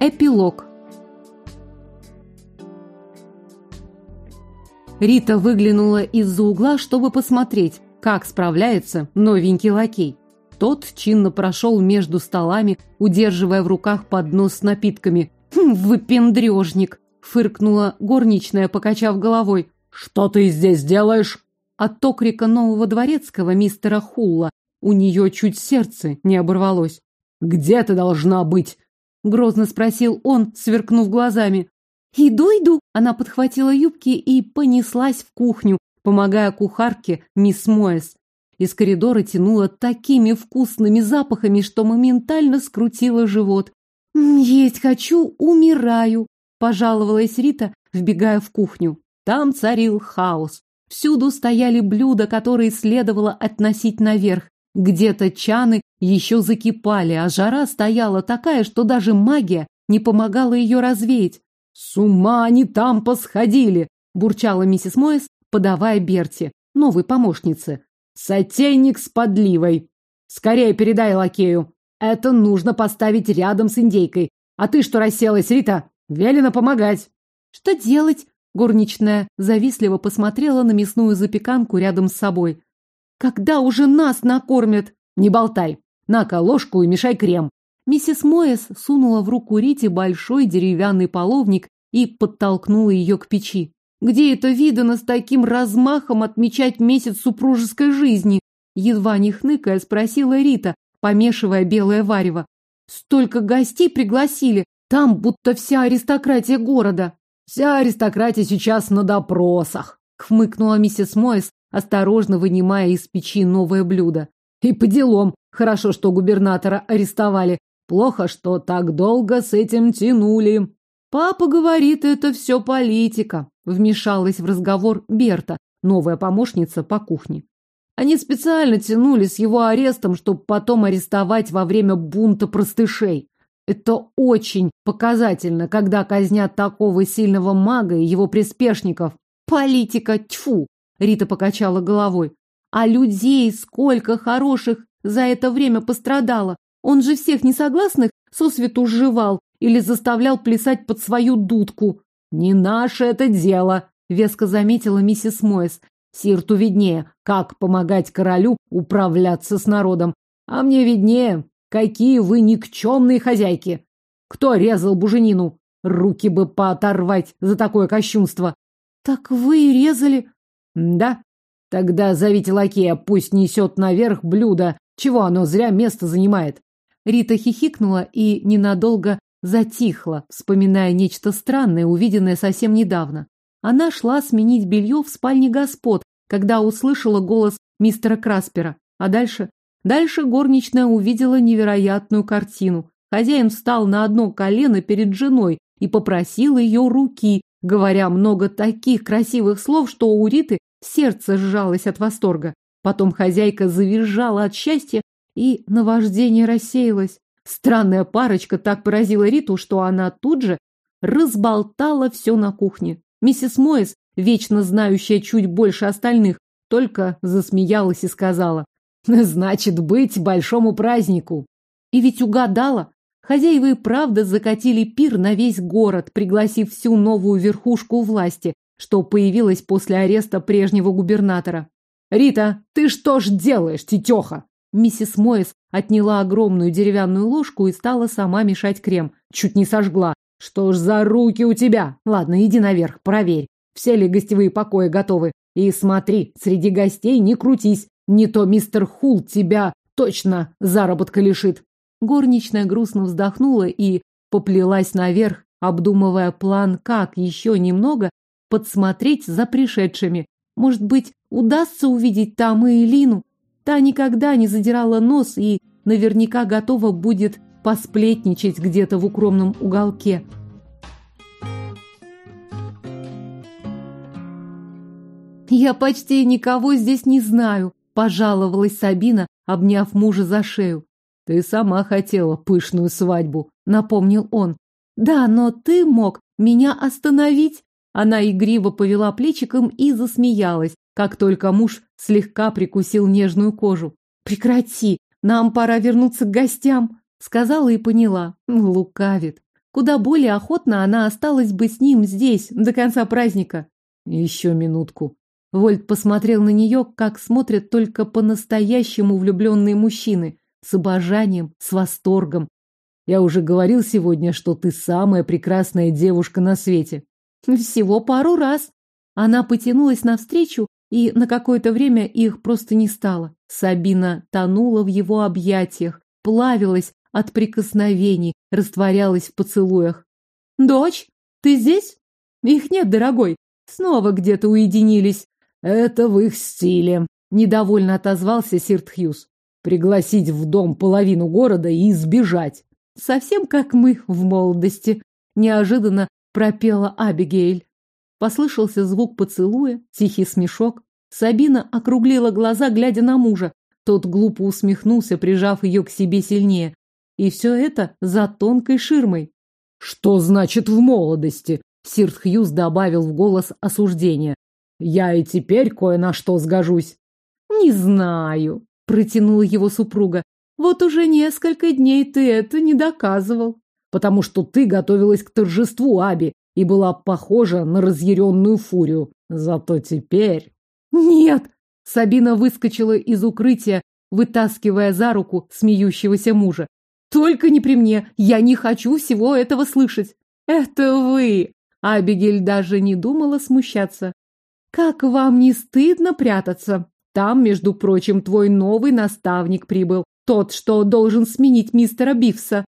Эпилог Рита выглянула из-за угла, чтобы посмотреть, как справляется новенький лакей. Тот чинно прошел между столами, удерживая в руках поднос с напитками. «Хм, «Выпендрежник!» — фыркнула горничная, покачав головой. «Что ты здесь делаешь?» От окрика нового дворецкого мистера Хулла у нее чуть сердце не оборвалось. «Где ты должна быть?» — грозно спросил он, сверкнув глазами. «Иду, иду!» Она подхватила юбки и понеслась в кухню, помогая кухарке мисс Моэс. Из коридора тянуло такими вкусными запахами, что моментально скрутило живот. «Есть хочу, умираю», – пожаловалась Рита, вбегая в кухню. Там царил хаос. Всюду стояли блюда, которые следовало относить наверх. Где-то чаны еще закипали, а жара стояла такая, что даже магия не помогала ее развеять. «С ума они там посходили!» – бурчала миссис Моэс, подавая Берти, новой помощнице. «Сотейник с подливой! Скорее передай лакею! Это нужно поставить рядом с индейкой. А ты что расселась, Рита? Велено помогать!» «Что делать?» Горничная завистливо посмотрела на мясную запеканку рядом с собой. «Когда уже нас накормят?» «Не болтай! На-ка ложку и мешай крем!» Миссис Моэс сунула в руку Рите большой деревянный половник и подтолкнула ее к печи. Где это видано с таким размахом отмечать месяц супружеской жизни? Едва не хныкая, спросила Рита, помешивая белое варево. Столько гостей пригласили, там будто вся аристократия города. Вся аристократия сейчас на допросах, хмыкнула миссис Мойс, осторожно вынимая из печи новое блюдо. И по делам. Хорошо, что губернатора арестовали. Плохо, что так долго с этим тянули. Папа говорит, это все политика. Вмешалась в разговор Берта, новая помощница по кухне. Они специально тянули с его арестом, чтобы потом арестовать во время бунта простышей. Это очень показательно, когда казнят такого сильного мага и его приспешников. Политика, тьфу! Рита покачала головой. А людей сколько хороших за это время пострадало. Он же всех несогласных сосвету сживал или заставлял плясать под свою дудку. «Не наше это дело», — веско заметила миссис Мойс. «Сирту виднее, как помогать королю управляться с народом. А мне виднее, какие вы никчемные хозяйки. Кто резал буженину? Руки бы пооторвать за такое кощунство». «Так вы и резали?» «Да. Тогда зовите лакея, пусть несет наверх блюдо. Чего оно зря место занимает?» Рита хихикнула и ненадолго затихла, вспоминая нечто странное, увиденное совсем недавно. Она шла сменить белье в спальне господ, когда услышала голос мистера Краспера. А дальше? Дальше горничная увидела невероятную картину. Хозяин встал на одно колено перед женой и попросил ее руки, говоря много таких красивых слов, что у Риты сердце сжалось от восторга. Потом хозяйка завизжала от счастья, и наваждение рассеялось. Странная парочка так поразила Риту, что она тут же разболтала все на кухне. Миссис Моэс, вечно знающая чуть больше остальных, только засмеялась и сказала, «Значит, быть большому празднику». И ведь угадала. Хозяева и правда закатили пир на весь город, пригласив всю новую верхушку власти, что появилась после ареста прежнего губернатора. «Рита, ты что ж делаешь, тетеха?» Миссис Моэс отняла огромную деревянную ложку и стала сама мешать крем. Чуть не сожгла. Что ж за руки у тебя? Ладно, иди наверх, проверь, все ли гостевые покои готовы. И смотри, среди гостей не крутись. Не то мистер Хул тебя точно заработка лишит. Горничная грустно вздохнула и поплелась наверх, обдумывая план, как еще немного подсмотреть за пришедшими. Может быть, удастся увидеть там и Элину? Та никогда не задирала нос и наверняка готова будет посплетничать где-то в укромном уголке. «Я почти никого здесь не знаю», – пожаловалась Сабина, обняв мужа за шею. «Ты сама хотела пышную свадьбу», – напомнил он. «Да, но ты мог меня остановить». Она игриво повела плечиком и засмеялась, как только муж слегка прикусил нежную кожу. «Прекрати! Нам пора вернуться к гостям!» Сказала и поняла. Лукавит. Куда более охотно она осталась бы с ним здесь до конца праздника. Еще минутку. Вольт посмотрел на нее, как смотрят только по-настоящему влюбленные мужчины. С обожанием, с восторгом. Я уже говорил сегодня, что ты самая прекрасная девушка на свете. Всего пару раз. Она потянулась навстречу, и на какое-то время их просто не стало. Сабина тонула в его объятиях, плавилась от прикосновений, растворялась в поцелуях. «Дочь, ты здесь?» «Их нет, дорогой. Снова где-то уединились». «Это в их стиле», — недовольно отозвался Сирт Хьюз. «Пригласить в дом половину города и сбежать». «Совсем как мы в молодости», — неожиданно пропела Абигейль. Послышался звук поцелуя, тихий смешок. Сабина округлила глаза, глядя на мужа. Тот глупо усмехнулся, прижав ее к себе сильнее. И все это за тонкой ширмой. «Что значит в молодости?» Сирт Хьюз добавил в голос осуждения. «Я и теперь кое на что сгожусь». «Не знаю», — протянула его супруга. «Вот уже несколько дней ты это не доказывал». «Потому что ты готовилась к торжеству, Аби, и была похожа на разъяренную фурию. Зато теперь...» «Нет!» Сабина выскочила из укрытия, вытаскивая за руку смеющегося мужа. «Только не при мне! Я не хочу всего этого слышать!» «Это вы!» Абигель даже не думала смущаться. «Как вам не стыдно прятаться? Там, между прочим, твой новый наставник прибыл, тот, что должен сменить мистера Бифса».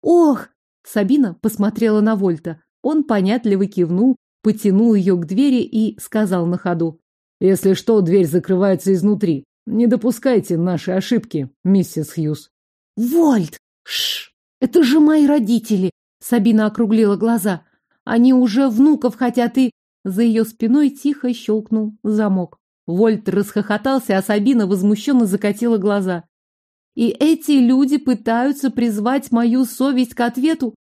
«Ох!» Сабина посмотрела на Вольта. Он понятливо кивнул, потянул ее к двери и сказал на ходу. «Если что, дверь закрывается изнутри. Не допускайте наши ошибки, миссис Хьюз». «Вольт! Шш! Это же мои родители!» Сабина округлила глаза. «Они уже внуков хотят и...» За ее спиной тихо щелкнул замок. Вольт расхохотался, а Сабина возмущенно закатила глаза. «И эти люди пытаются призвать мою совесть к ответу?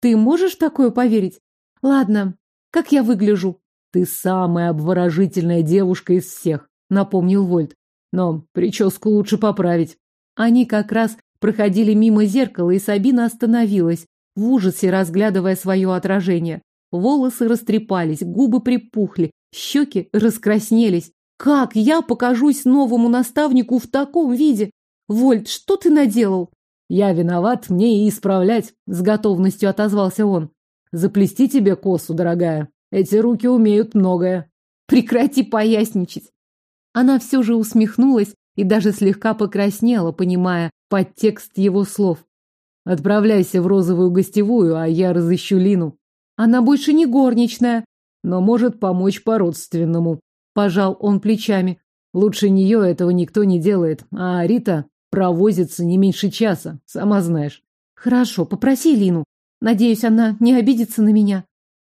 Ты можешь такое поверить? Ладно, как я выгляжу? Ты самая обворожительная девушка из всех, напомнил Вольт. Но прическу лучше поправить. Они как раз проходили мимо зеркала, и Сабина остановилась, в ужасе разглядывая свое отражение. Волосы растрепались, губы припухли, щеки раскраснелись. Как я покажусь новому наставнику в таком виде? Вольт, что ты наделал? Я виноват, мне и исправлять, с готовностью отозвался он. Заплести тебе косу, дорогая. Эти руки умеют многое. Прекрати поясничать. Она все же усмехнулась и даже слегка покраснела, понимая подтекст его слов. Отправляйся в розовую гостевую, а я разыщу Лину. Она больше не горничная, но может помочь по-родственному. Пожал он плечами. Лучше нее этого никто не делает, а Рита провозится не меньше часа, сама знаешь. Хорошо, попроси Лину. Надеюсь, она не обидится на меня.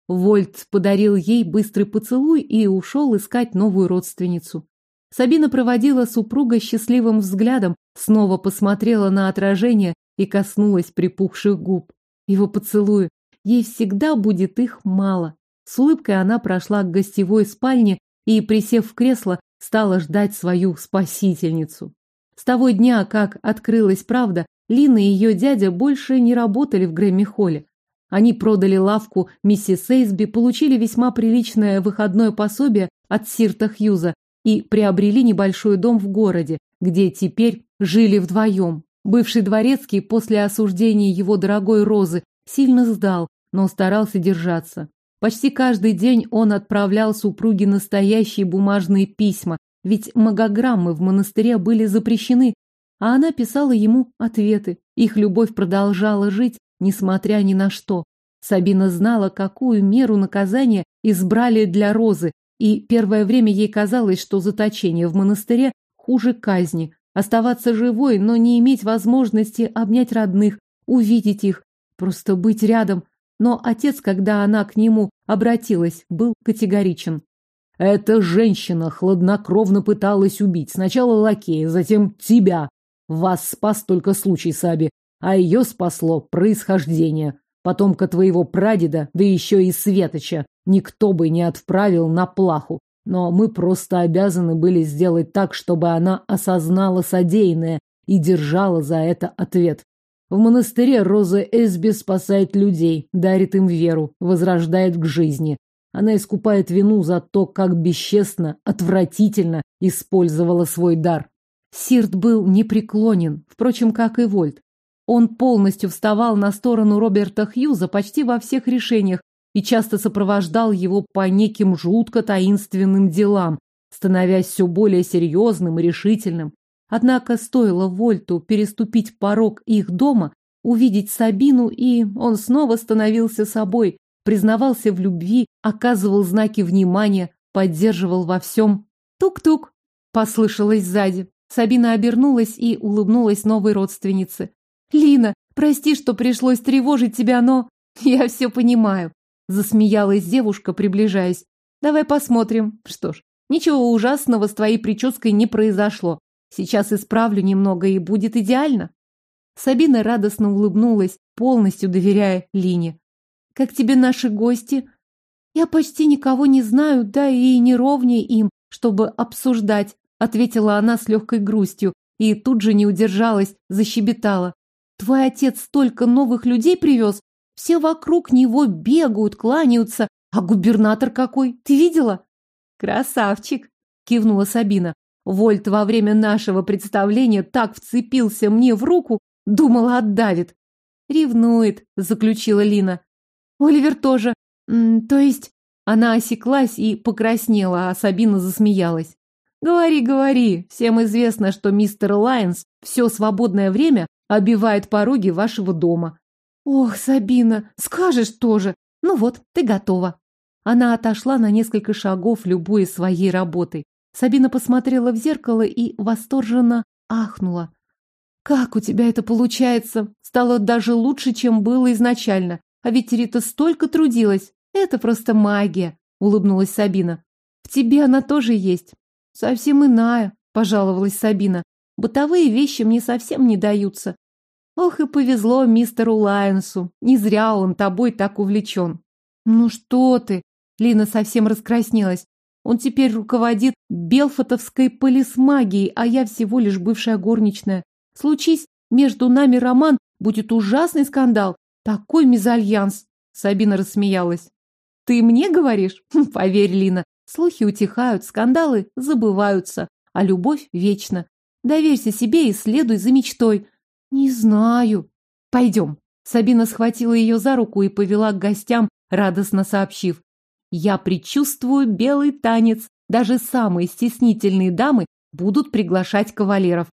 Вольт подарил ей быстрый поцелуй и ушел искать новую родственницу. Сабина проводила супруга счастливым взглядом, снова посмотрела на отражение и коснулась припухших губ. Его поцелуи. Ей всегда будет их мало. С улыбкой она прошла к гостевой спальне и, присев в кресло, стала ждать свою спасительницу. С того дня, как открылась правда, Лина и ее дядя больше не работали в Грэмми-холле. Они продали лавку миссис Эйсби, получили весьма приличное выходное пособие от Сирта Хьюза и приобрели небольшой дом в городе, где теперь жили вдвоем. Бывший дворецкий после осуждения его дорогой Розы сильно сдал, но старался держаться. Почти каждый день он отправлял супруге настоящие бумажные письма, ведь магограммы в монастыре были запрещены, а она писала ему ответы. Их любовь продолжала жить, несмотря ни на что. Сабина знала, какую меру наказания избрали для Розы, и первое время ей казалось, что заточение в монастыре хуже казни. Оставаться живой, но не иметь возможности обнять родных, увидеть их, просто быть рядом. Но отец, когда она к нему обратилась, был категоричен. Эта женщина хладнокровно пыталась убить сначала лакея, затем тебя. Вас спас только случай, Саби, а ее спасло происхождение. Потомка твоего прадеда, да еще и Светоча, никто бы не отправил на плаху. Но мы просто обязаны были сделать так, чтобы она осознала содеянное и держала за это ответ. В монастыре Роза Эсби спасает людей, дарит им веру, возрождает к жизни. Она искупает вину за то, как бесчестно, отвратительно использовала свой дар. Сирт был непреклонен, впрочем, как и Вольт. Он полностью вставал на сторону Роберта Хьюза почти во всех решениях и часто сопровождал его по неким жутко таинственным делам, становясь все более серьезным и решительным. Однако стоило Вольту переступить порог их дома, увидеть Сабину, и он снова становился собой, признавался в любви, оказывал знаки внимания, поддерживал во всем. «Тук-тук!» — послышалось сзади. Сабина обернулась и улыбнулась новой родственнице. «Лина, прости, что пришлось тревожить тебя, но...» «Я все понимаю», — засмеялась девушка, приближаясь. «Давай посмотрим. Что ж, ничего ужасного с твоей прической не произошло. Сейчас исправлю немного, и будет идеально». Сабина радостно улыбнулась, полностью доверяя Лине. «Как тебе наши гости?» «Я почти никого не знаю, да и не ровнее им, чтобы обсуждать», ответила она с легкой грустью и тут же не удержалась, защебетала. Твой отец столько новых людей привез, все вокруг него бегают, кланяются, а губернатор какой, ты видела? Красавчик, кивнула Сабина. Вольт во время нашего представления так вцепился мне в руку, думала, отдавит. Ревнует, заключила Лина. Оливер тоже. То есть... Она осеклась и покраснела, а Сабина засмеялась. Говори, говори. Всем известно, что мистер Лайнс все свободное время обивает пороги вашего дома. Ох, Сабина, скажешь тоже. Ну вот, ты готова. Она отошла на несколько шагов, любуя своей работой. Сабина посмотрела в зеркало и восторженно ахнула. Как у тебя это получается? Стало даже лучше, чем было изначально. А ведь Рита столько трудилась. Это просто магия, улыбнулась Сабина. В тебе она тоже есть. Совсем иная, пожаловалась Сабина. Бытовые вещи мне совсем не даются. Ох и повезло мистеру Лайонсу. Не зря он тобой так увлечен. Ну что ты? Лина совсем раскраснелась. Он теперь руководит Белфотовской полисмагией, а я всего лишь бывшая горничная. Случись между нами роман, будет ужасный скандал. Такой мезальянс. Сабина рассмеялась. Ты мне говоришь? Поверь, Лина, Слухи утихают, скандалы забываются, а любовь вечна. Доверься себе и следуй за мечтой. Не знаю. Пойдем. Сабина схватила ее за руку и повела к гостям, радостно сообщив. Я предчувствую белый танец. Даже самые стеснительные дамы будут приглашать кавалеров.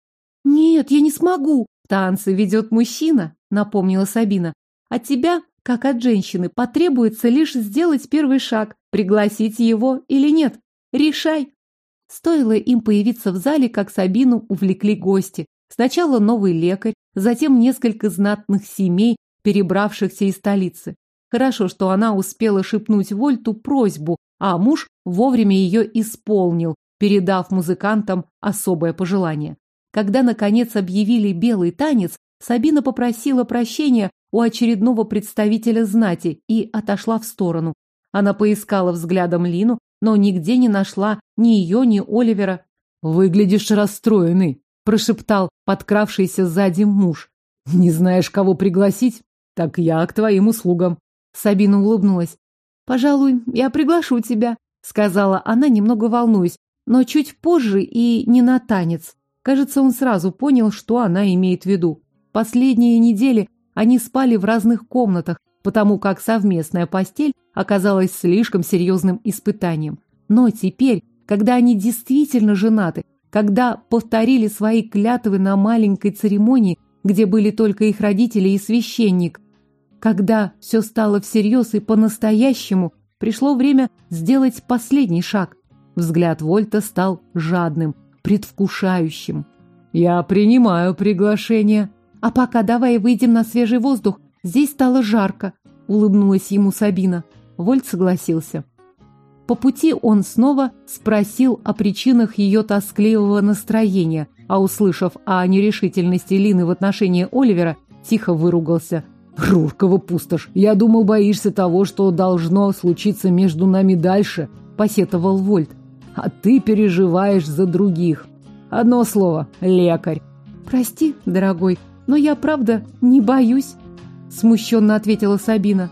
Нет, я не смогу. Танцы ведет мужчина, напомнила Сабина. От тебя как от женщины, потребуется лишь сделать первый шаг, пригласить его или нет. Решай. Стоило им появиться в зале, как Сабину увлекли гости. Сначала новый лекарь, затем несколько знатных семей, перебравшихся из столицы. Хорошо, что она успела шепнуть Вольту просьбу, а муж вовремя ее исполнил, передав музыкантам особое пожелание. Когда, наконец, объявили белый танец, Сабина попросила прощения у очередного представителя знати и отошла в сторону. Она поискала взглядом Лину, но нигде не нашла ни ее, ни Оливера. «Выглядишь расстроенный», – прошептал подкравшийся сзади муж. «Не знаешь, кого пригласить? Так я к твоим услугам». Сабина улыбнулась. «Пожалуй, я приглашу тебя», – сказала она, немного волнуясь, но чуть позже и не на танец. Кажется, он сразу понял, что она имеет в виду. Последние недели они спали в разных комнатах, потому как совместная постель оказалась слишком серьезным испытанием. Но теперь, когда они действительно женаты, когда повторили свои клятвы на маленькой церемонии, где были только их родители и священник, когда все стало всерьез и по-настоящему, пришло время сделать последний шаг. Взгляд Вольта стал жадным, предвкушающим. «Я принимаю приглашение», а пока давай выйдем на свежий воздух. Здесь стало жарко, улыбнулась ему Сабина. Вольт согласился. По пути он снова спросил о причинах ее тоскливого настроения, а услышав о нерешительности Лины в отношении Оливера, тихо выругался. «Руркова пустошь! Я думал, боишься того, что должно случиться между нами дальше», — посетовал Вольт. «А ты переживаешь за других. Одно слово — лекарь». «Прости, дорогой, Но я, правда, не боюсь, смущенно ответила Сабина.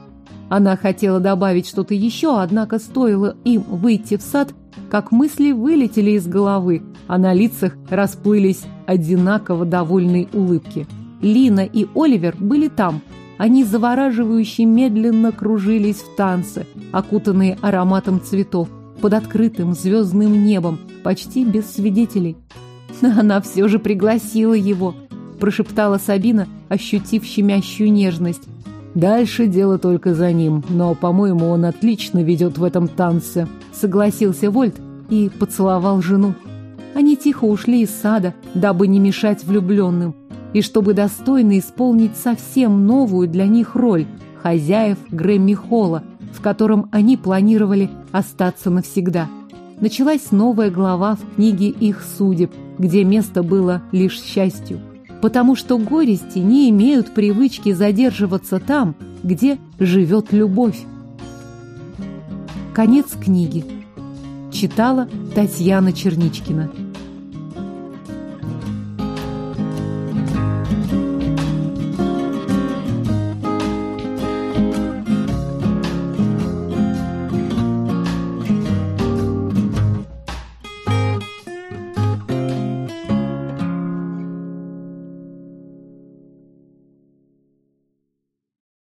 Она хотела добавить что-то еще, однако стоило им выйти в сад, как мысли вылетели из головы, а на лицах расплылись одинаково довольные улыбки. Лина и Оливер были там. Они завораживающе медленно кружились в танце, окутанные ароматом цветов, под открытым звездным небом, почти без свидетелей. Она все же пригласила его, прошептала Сабина, ощутив щемящую нежность. Дальше дело только за ним, но, по-моему, он отлично ведет в этом танце. Согласился Вольт и поцеловал жену. Они тихо ушли из сада, дабы не мешать влюбленным, и чтобы достойно исполнить совсем новую для них роль хозяев Грэмми-холла, в котором они планировали остаться навсегда. Началась новая глава в книге их судеб, где место было лишь счастью потому что горести не имеют привычки задерживаться там, где живет любовь. Конец книги. Читала Татьяна Черничкина.